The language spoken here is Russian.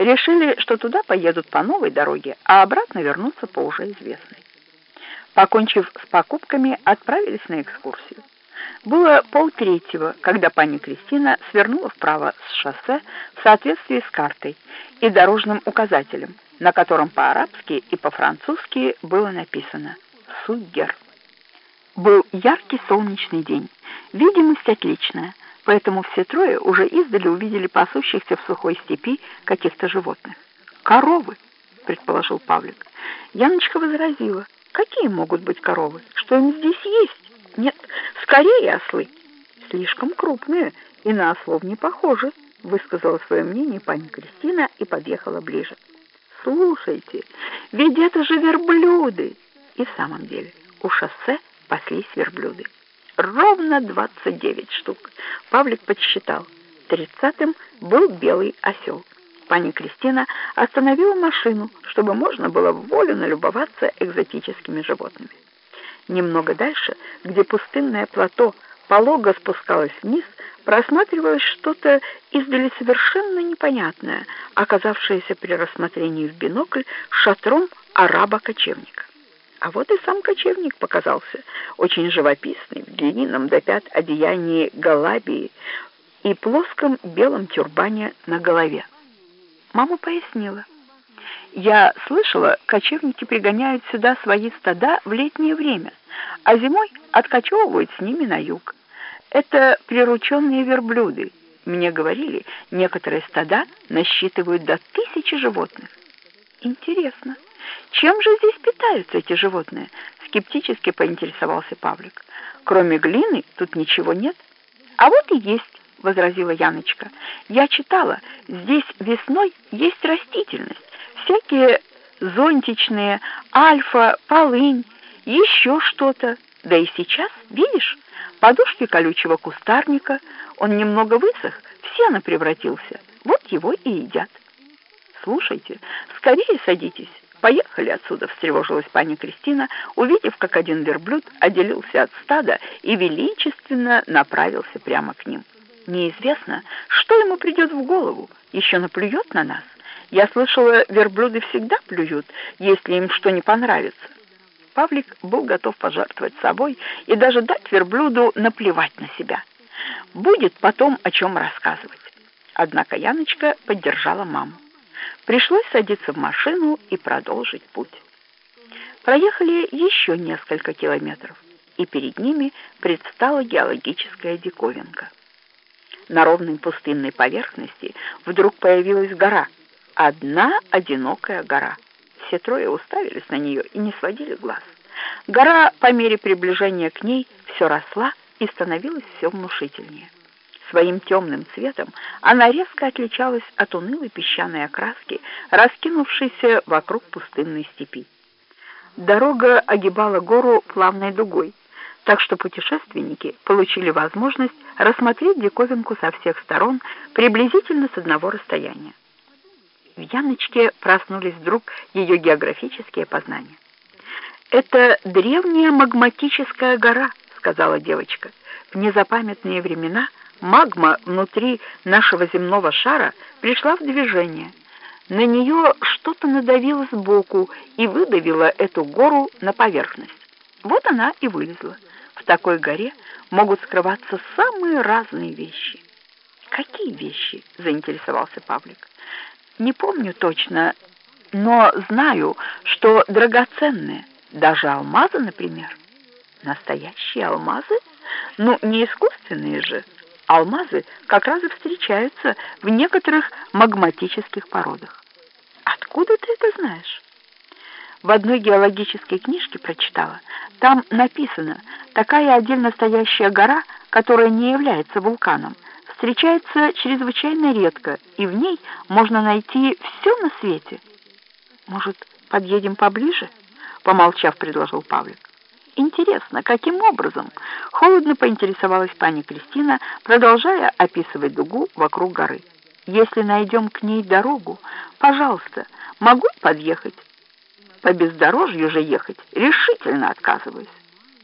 решили, что туда поедут по новой дороге, а обратно вернутся по уже известной. Покончив с покупками, отправились на экскурсию. Было полтретьего, когда пани Кристина свернула вправо с шоссе в соответствии с картой и дорожным указателем, на котором по-арабски и по-французски было написано «Сугер». Был яркий солнечный день, видимость отличная, поэтому все трое уже издали увидели пасущихся в сухой степи каких-то животных. «Коровы!» — предположил Павлик. Яночка возразила. «Какие могут быть коровы? Что им здесь есть? Нет, скорее ослы!» «Слишком крупные и на ослов не похожи», — высказала свое мнение пани Кристина и подъехала ближе. «Слушайте, ведь это же верблюды!» И в самом деле у шоссе паслись верблюды. Ровно 29 штук. Павлик подсчитал. Тридцатым был белый осел. Пани Кристина остановила машину, чтобы можно было волю налюбоваться экзотическими животными. Немного дальше, где пустынное плато полого спускалось вниз, просматривалось что-то издали совершенно непонятное, оказавшееся при рассмотрении в бинокль шатром араба-кочевника. А вот и сам кочевник показался, очень живописный, в длинном до пят одеянии галабии и плоском белом тюрбане на голове. Мама пояснила. Я слышала, кочевники пригоняют сюда свои стада в летнее время, а зимой откачевывают с ними на юг. Это прирученные верблюды. Мне говорили, некоторые стада насчитывают до тысячи животных. Интересно. Чем же здесь питаются эти животные? Скептически поинтересовался Павлик. Кроме глины тут ничего нет. А вот и есть, возразила Яночка. Я читала, здесь весной есть растительность, всякие зонтичные, альфа, полынь, еще что-то. Да и сейчас, видишь, подушки колючего кустарника, он немного высох, в сено превратился. Вот его и едят. Слушайте, скорее садитесь. «Поехали отсюда!» — встревожилась пани Кристина, увидев, как один верблюд отделился от стада и величественно направился прямо к ним. «Неизвестно, что ему придет в голову, еще наплюет на нас. Я слышала, верблюды всегда плюют, если им что не понравится». Павлик был готов пожертвовать собой и даже дать верблюду наплевать на себя. Будет потом о чем рассказывать. Однако Яночка поддержала маму. Пришлось садиться в машину и продолжить путь. Проехали еще несколько километров, и перед ними предстала геологическая диковинка. На ровной пустынной поверхности вдруг появилась гора, одна одинокая гора. Все трое уставились на нее и не сводили глаз. Гора по мере приближения к ней все росла и становилась все внушительнее. Своим темным цветом она резко отличалась от унылой песчаной окраски, раскинувшейся вокруг пустынной степи. Дорога огибала гору плавной дугой, так что путешественники получили возможность рассмотреть диковинку со всех сторон приблизительно с одного расстояния. В Яночке проснулись вдруг ее географические познания. «Это древняя магматическая гора», — сказала девочка. «В незапамятные времена — Магма внутри нашего земного шара пришла в движение. На нее что-то надавило сбоку и выдавило эту гору на поверхность. Вот она и вылезла. В такой горе могут скрываться самые разные вещи. «Какие вещи?» — заинтересовался Павлик. «Не помню точно, но знаю, что драгоценные, даже алмазы, например». «Настоящие алмазы? Ну, не искусственные же». Алмазы как раз и встречаются в некоторых магматических породах. Откуда ты это знаешь? В одной геологической книжке прочитала. Там написано, такая отдельно стоящая гора, которая не является вулканом, встречается чрезвычайно редко, и в ней можно найти все на свете. Может, подъедем поближе? Помолчав, предложил Павлик. Интересно, каким образом? Холодно поинтересовалась пани Кристина, продолжая описывать дугу вокруг горы. Если найдем к ней дорогу, пожалуйста, могу подъехать? По бездорожью же ехать решительно отказываюсь.